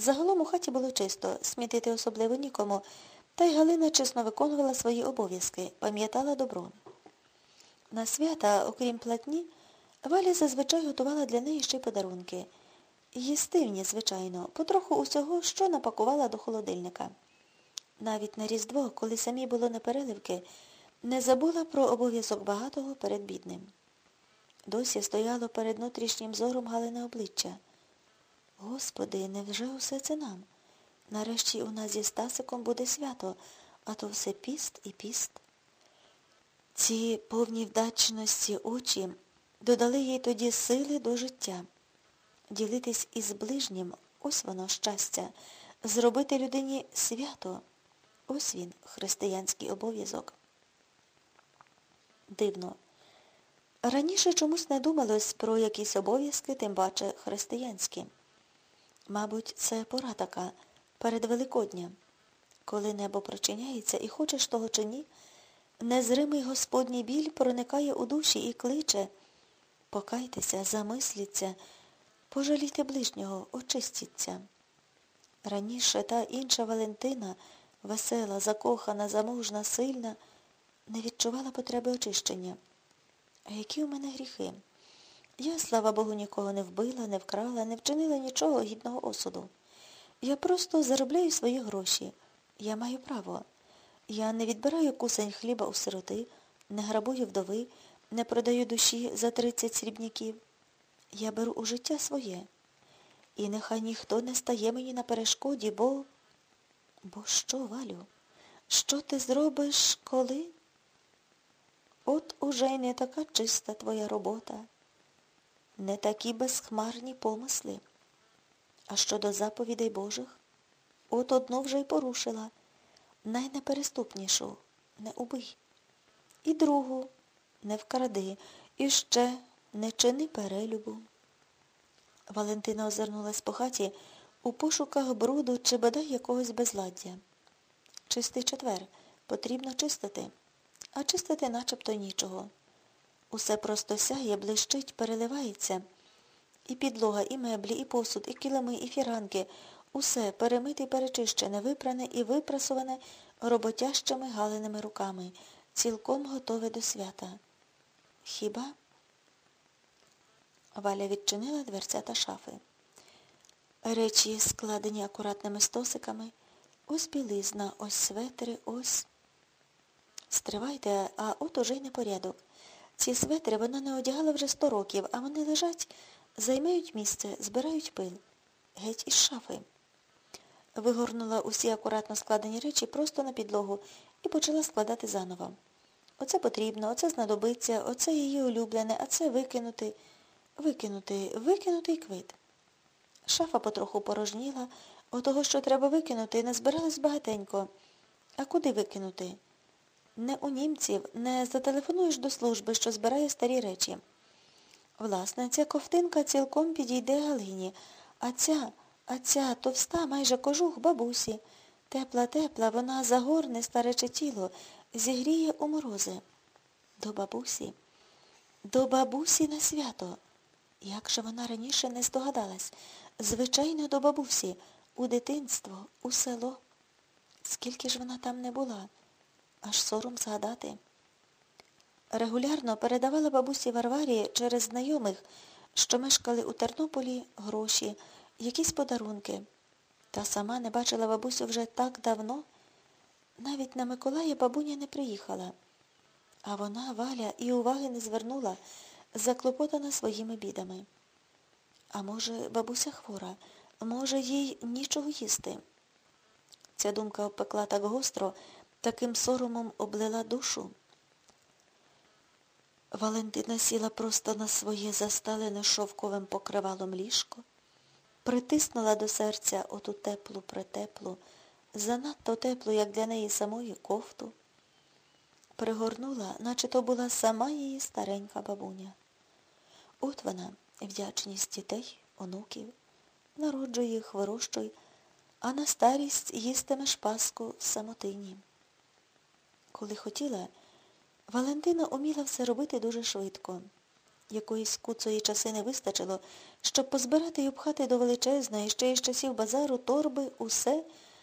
Загалом у хаті було чисто, смітити особливо нікому, та й Галина чесно виконувала свої обов'язки, пам'ятала добро. На свята, окрім платні, Валя зазвичай готувала для неї ще подарунки. Їстивні, звичайно, потроху усього, що напакувала до холодильника. Навіть на Різдво, коли самі було непереливки, не забула про обов'язок багатого перед бідним. Досі стояло перед внутрішнім зором Галине обличчя. Господи, невже усе це нам? Нарешті у нас зі Стасиком буде свято, а то все піст і піст. Ці повні вдачності очі додали їй тоді сили до життя. Ділитись із ближнім, ось воно щастя, зробити людині свято. Ось він, християнський обов'язок. Дивно. Раніше чомусь не думалось про якісь обов'язки, тим паче християнські. Мабуть, це пора така, перед Великодням. Коли небо прочиняється і хочеш того чи ні, незримий Господній біль проникає у душі і кличе. Покайтеся, замисліться, пожалійте ближнього, очистіться. Раніше та інша Валентина, весела, закохана, заможна, сильна, не відчувала потреби очищення. А які у мене гріхи? Я, слава Богу, нікого не вбила, не вкрала, не вчинила нічого гідного осуду. Я просто заробляю свої гроші. Я маю право. Я не відбираю кусень хліба у сироти, не грабую вдови, не продаю душі за тридцять срібняків. Я беру у життя своє. І нехай ніхто не стає мені на перешкоді, бо... Бо що, Валю? Що ти зробиш, коли? От уже й не така чиста твоя робота, не такі безхмарні помисли. А щодо заповідей Божих, от одну вже й порушила, найнепереступнішу не убий. І другу не вкради, і ще не чини перелюбу. Валентина озирнулась по хаті у пошуках бруду чи бодай якогось безладдя. Чистий четвер. Потрібно чистити. А чистити начебто нічого. Усе просто сяє, блищить, переливається. І підлога, і меблі, і посуд, і килими, і фіранки. Усе перемите і перечищене, випране і випрасуване роботящими галиними руками, цілком готове до свята. Хіба? Валя відчинила дверця та шафи. Речі, складені акуратними стосиками, ось білизна, ось светри, ось. Стривайте, а от уже й непорядок. Ці светри вона не одягала вже сто років, а вони лежать, займають місце, збирають пил. Геть із шафи. Вигорнула усі акуратно складені речі просто на підлогу і почала складати заново. Оце потрібно, оце знадобиться, оце її улюблене, а це викинути, викинути, викинути й квит. Шафа потроху порожніла, отого, що треба викинути, не збиралось багатенько. А куди викинути? Не у німців, не зателефонуєш до служби, що збирає старі речі. Власне, ця ковтинка цілком підійде Галині, а ця, а ця товста майже кожух бабусі. Тепла, тепла, вона загорне старече тіло, зігріє у морози. До бабусі, до бабусі на свято. Як же вона раніше не здогадалась? Звичайно, до бабусі, у дитинство, у село. Скільки ж вона там не була? Аж сором згадати. Регулярно передавала бабусі Варварі через знайомих, що мешкали у Тернополі, гроші, якісь подарунки. Та сама не бачила бабусю вже так давно. Навіть на Миколая бабуня не приїхала. А вона, Валя, і уваги не звернула, заклопотана своїми бідами. А може, бабуся хвора, може, їй нічого їсти. Ця думка обпекла так гостро, таким соромом облила душу. Валентина сіла просто на своє засталене шовковим покривалом ліжко, притиснула до серця оту теплу притеплу, занадто теплу, як для неї самої, кофту, пригорнула, наче то була сама її старенька бабуня. От вона, вдячність дітей, онуків, народжуй їх, вирощуй, а на старість їстиме шпаску в самотині. Коли хотіла, Валентина уміла все робити дуже швидко. Якоїсь куцої часи не вистачило, щоб позбирати й обхати до величезної, ще й з часів базару торби усе,